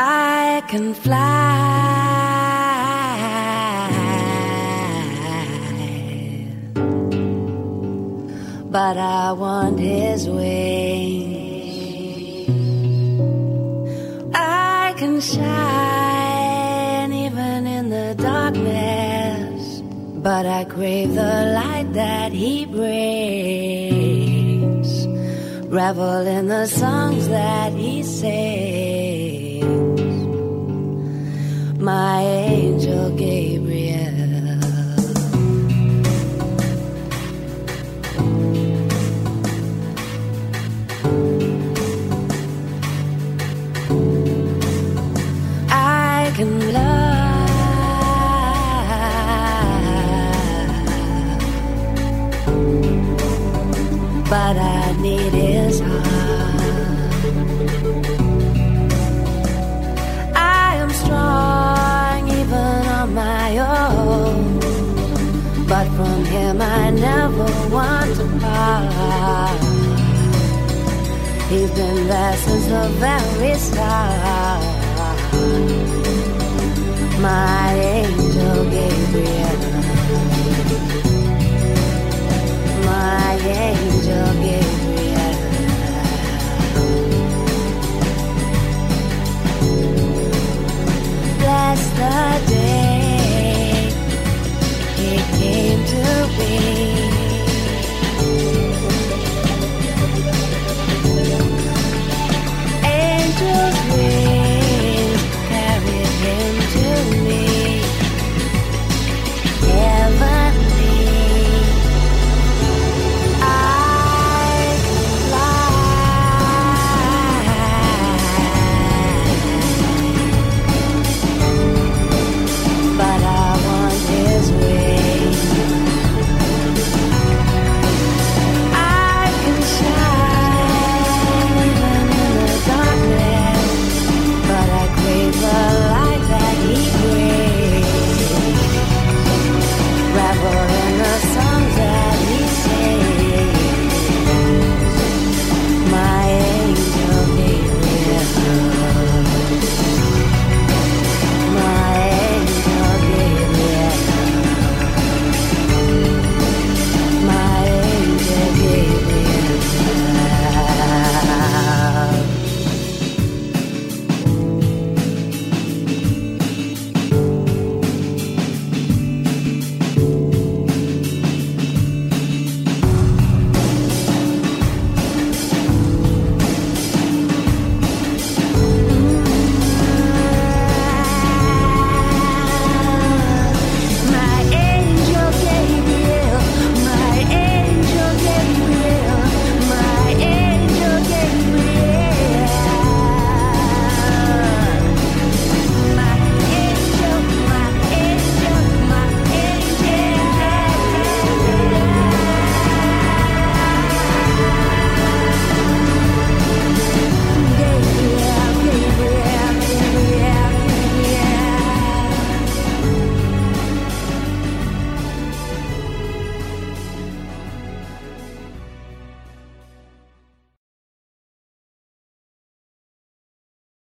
I can fly, but I want his wings. I can shine even in the darkness, but I crave the light that he brings. Revel in the songs that he sings but I need his heart. I am strong even on my own, but from him I never want to part. He's been there since the very start. My the day it came to be.